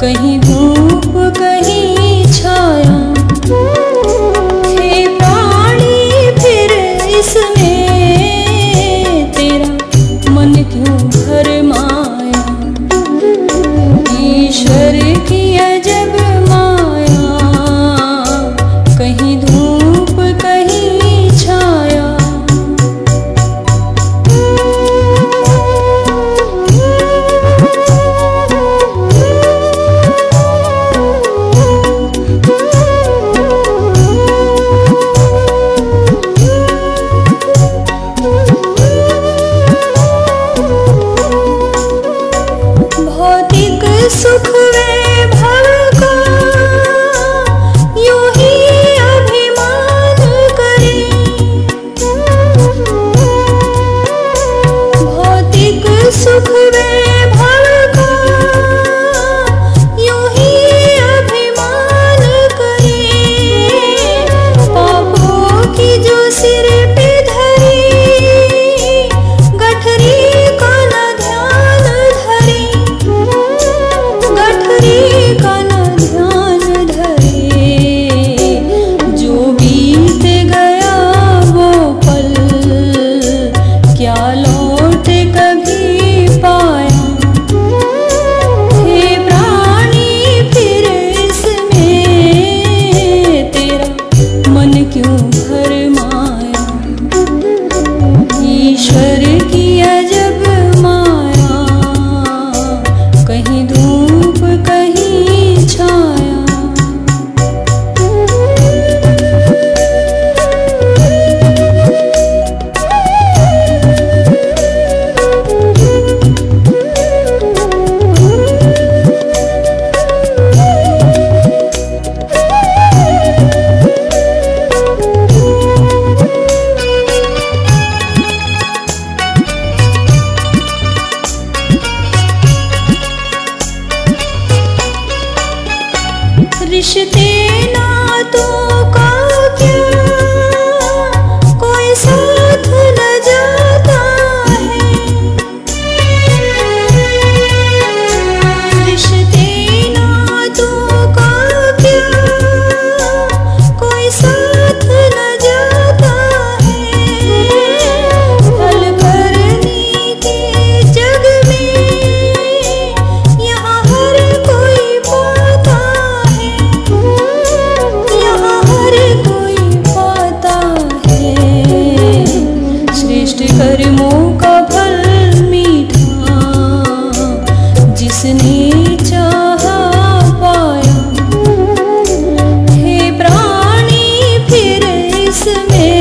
कहीं to.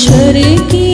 ईश्वर की